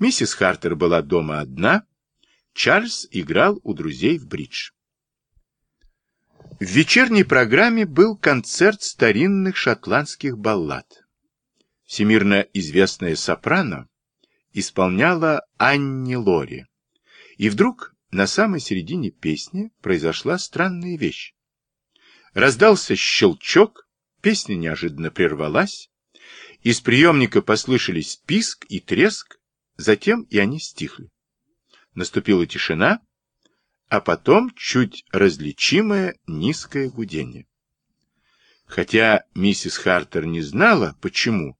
Миссис Хартер была дома одна, Чарльз играл у друзей в бридж. В вечерней программе был концерт старинных шотландских баллад. Всемирно известная сопрано исполняла Анни Лори. И вдруг на самой середине песни произошла странная вещь. Раздался щелчок, песня неожиданно прервалась, из приемника послышались писк и треск, затем и они стихли. Наступила тишина, а потом чуть различимое низкое гудение. Хотя миссис Хартер не знала, почему,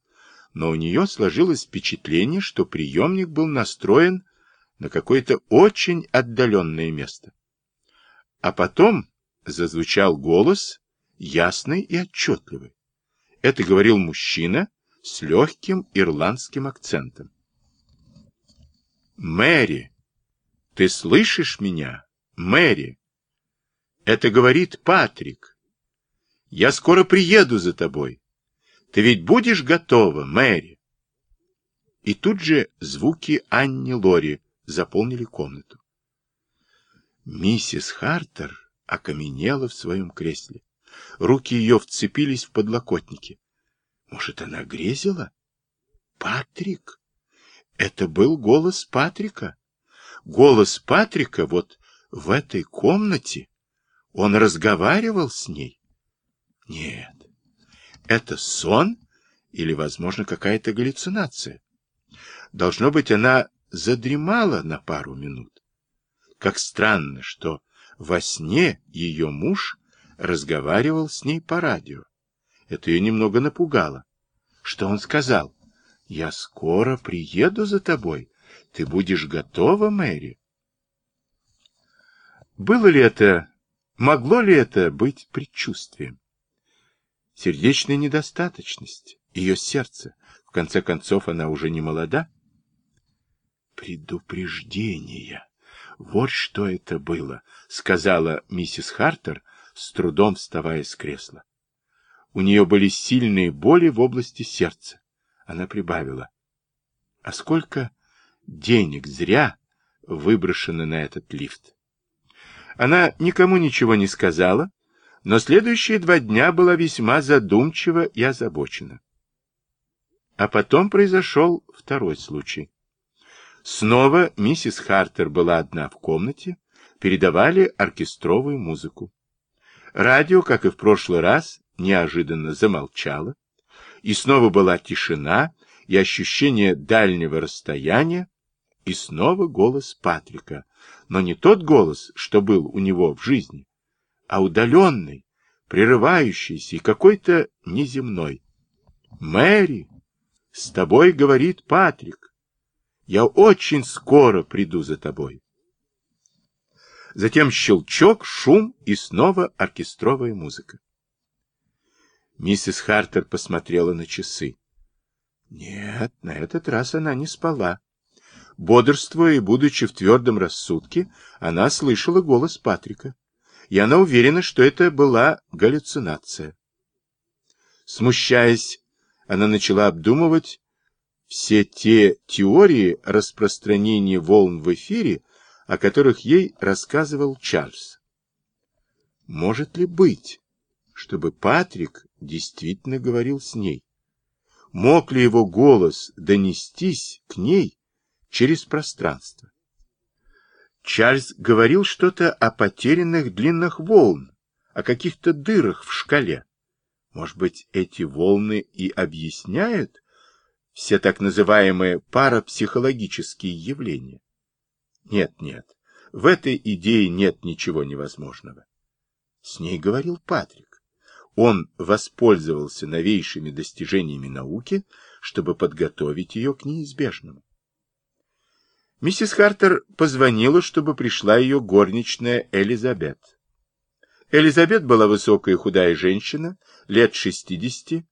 но у нее сложилось впечатление, что приемник был настроен на какое-то очень отдаленное место. А потом зазвучал голос, ясный и отчетливый. Это говорил мужчина с легким ирландским акцентом. «Мэри, ты слышишь меня? Мэри!» Это говорит Патрик. «Я скоро приеду за тобой. Ты ведь будешь готова, Мэри?» И тут же звуки Анни Лори заполнили комнату. Миссис Хартер окаменела в своем кресле. Руки ее вцепились в подлокотники. Может, она грезила? Патрик? Это был голос Патрика. Голос Патрика вот в этой комнате. Он разговаривал с ней. Нет, это сон или, возможно, какая-то галлюцинация. Должно быть, она задремала на пару минут. Как странно, что во сне ее муж разговаривал с ней по радио. Это ее немного напугало. Что он сказал? «Я скоро приеду за тобой. Ты будешь готова, Мэри?» Было ли это, могло ли это быть предчувствием? Сердечная недостаточность, ее сердце. В конце концов, она уже не молода. Предупреждение. Вот что это было, сказала миссис Хартер, с трудом вставая с кресла. У нее были сильные боли в области сердца. Она прибавила. А сколько денег зря выброшено на этот лифт? Она никому ничего не сказала, но следующие два дня была весьма задумчива и озабочена. А потом произошел второй случай. Снова миссис Хартер была одна в комнате, передавали оркестровую музыку. Радио, как и в прошлый раз, неожиданно замолчало, и снова была тишина и ощущение дальнего расстояния, и снова голос Патрика, но не тот голос, что был у него в жизни, а удаленный, прерывающийся и какой-то неземной. «Мэри, с тобой говорит Патрик. Я очень скоро приду за тобой». Затем щелчок, шум и снова оркестровая музыка. Миссис Хартер посмотрела на часы. Нет, на этот раз она не спала. Бодрствуя и будучи в твердом рассудке, она слышала голос Патрика и она уверена, что это была галлюцинация. Смущаясь, она начала обдумывать все те теории распространения волн в эфире, о которых ей рассказывал Чарльз. Может ли быть, чтобы Патрик действительно говорил с ней? Мог ли его голос донестись к ней через пространство? Чарльз говорил что-то о потерянных длинных волн, о каких-то дырах в шкале. Может быть, эти волны и объясняют все так называемые парапсихологические явления? Нет, нет, в этой идее нет ничего невозможного. С ней говорил Патрик. Он воспользовался новейшими достижениями науки, чтобы подготовить ее к неизбежному. Миссис Хартер позвонила, чтобы пришла ее горничная Элизабет. Элизабет была высокая худая женщина, лет шестидесяти.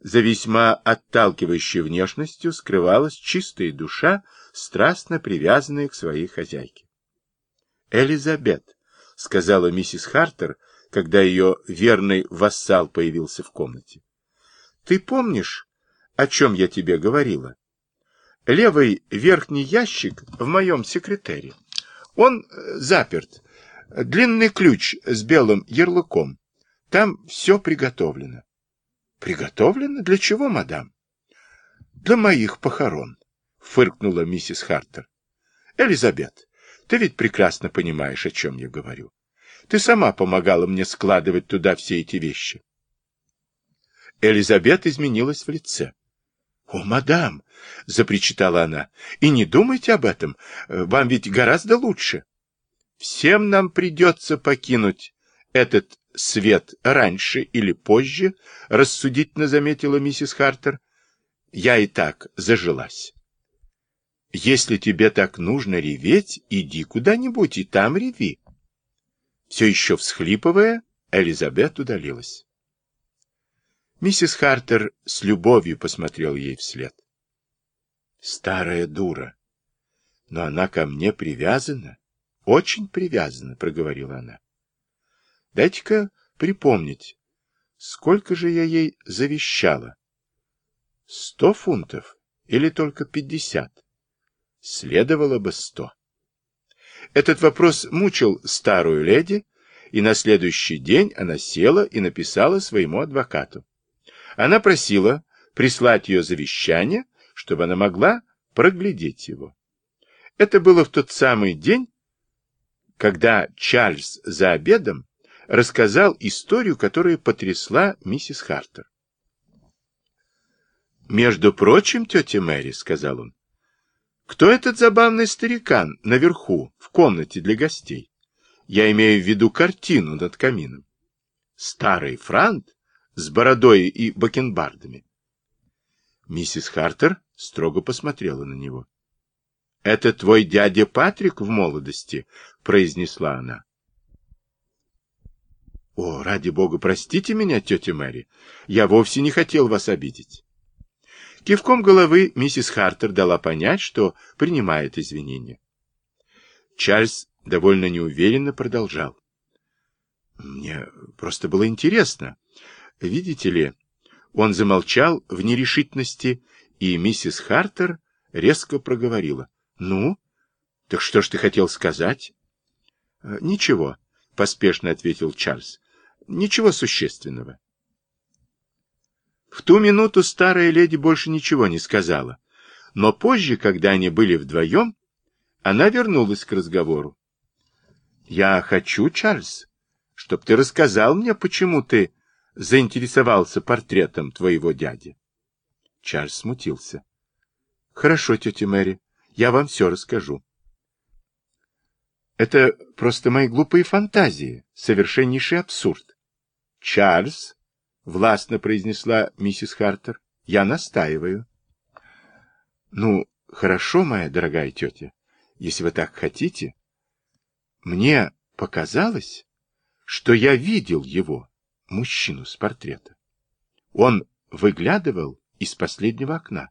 За весьма отталкивающей внешностью скрывалась чистая душа, страстно привязанная к своей хозяйке. «Элизабет», — сказала миссис Хартер, когда ее верный вассал появился в комнате. «Ты помнишь, о чем я тебе говорила?» левый верхний ящик в моем секретаре. Он э, заперт. Длинный ключ с белым ярлыком. Там все приготовлено. Приготовлено? Для чего, мадам? Для моих похорон, фыркнула миссис Хартер. Элизабет, ты ведь прекрасно понимаешь, о чем я говорю. Ты сама помогала мне складывать туда все эти вещи. Элизабет изменилась в лице. — О, мадам! — запричитала она. — И не думайте об этом. Вам ведь гораздо лучше. Всем нам придется покинуть этот свет раньше или позже, — рассудительно заметила миссис Хартер. Я и так зажилась. Если тебе так нужно реветь, иди куда-нибудь и там реви. Все еще всхлипывая, Элизабет удалилась. Миссис Хартер с любовью посмотрел ей вслед. Старая дура. Но она ко мне привязана, очень привязана, проговорила она. Дайте-ка припомнить, сколько же я ей завещала? Сто фунтов или только пятьдесят? Следовало бы сто. Этот вопрос мучил старую леди, и на следующий день она села и написала своему адвокату. Она просила прислать ее завещание, чтобы она могла проглядеть его. Это было в тот самый день, когда Чарльз за обедом рассказал историю, которая потрясла миссис Хартер. «Между прочим, тетя Мэри», — сказал он, кто этот забавный старикан наверху, в комнате для гостей? Я имею в виду картину над камином. Старый франт с бородой и бакенбардами. Миссис Хартер строго посмотрела на него. — Это твой дядя Патрик в молодости, — произнесла она. — О, ради бога, простите меня, тетя Мэри. Я вовсе не хотел вас обидеть. Кивком головы миссис Хартер дала понять, что принимает извинения. Чарльз довольно неуверенно продолжал. Мне просто было интересно. Видите ли, он замолчал в нерешительности, и миссис Хартер резко проговорила. Ну, так что ж ты хотел сказать? Ничего, поспешно ответил Чарльз. Ничего существенного. В ту минуту старая леди больше ничего не сказала, но позже, когда они были вдвоем, она вернулась к разговору. «Я хочу, Чарльз, чтоб ты рассказал мне, почему ты заинтересовался портретом твоего дяди». Чарльз смутился. «Хорошо, тетя Мэри, я вам все расскажу». «Это просто мои глупые фантазии, совершеннейший абсурд». «Чарльз», властно произнесла миссис Хартер. Я настаиваю. Ну, хорошо, моя дорогая тетя, если вы так хотите. Мне показалось, что я видел его, мужчину с портрета. Он выглядывал из последнего окна.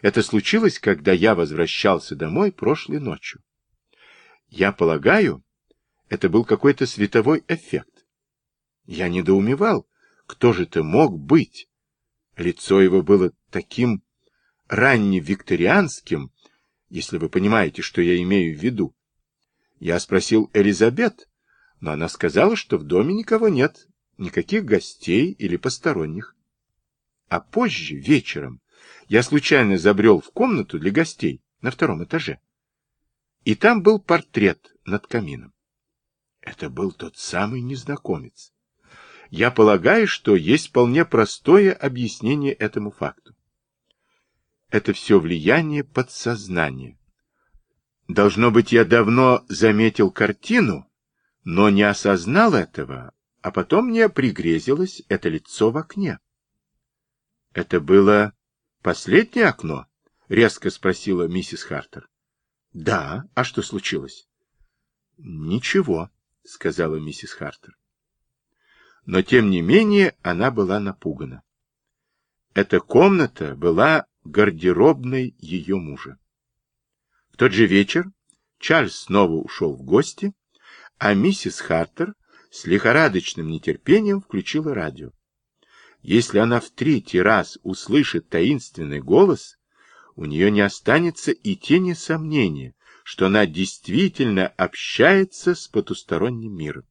Это случилось, когда я возвращался домой прошлой ночью. Я полагаю, это был какой-то световой эффект. Я недоумевал, кто же ты мог быть? Лицо его было таким ранневикторианским, если вы понимаете, что я имею в виду. Я спросил Элизабет, но она сказала, что в доме никого нет, никаких гостей или посторонних. А позже, вечером, я случайно забрел в комнату для гостей на втором этаже. И там был портрет над камином. Это был тот самый незнакомец я полагаю, что есть вполне простое объяснение этому факту. Это все влияние подсознания. Должно быть, я давно заметил картину, но не осознал этого, а потом мне пригрезилось это лицо в окне. — Это было последнее окно? — резко спросила миссис Хартер. — Да. А что случилось? — Ничего, — сказала миссис Хартер но тем не менее она была напугана. Эта комната была гардеробной ее мужа. В тот же вечер Чарльз снова ушел в гости, а миссис Хартер с лихорадочным нетерпением включила радио. Если она в третий раз услышит таинственный голос, у нее не останется и тени сомнения, что она действительно общается с потусторонним миром.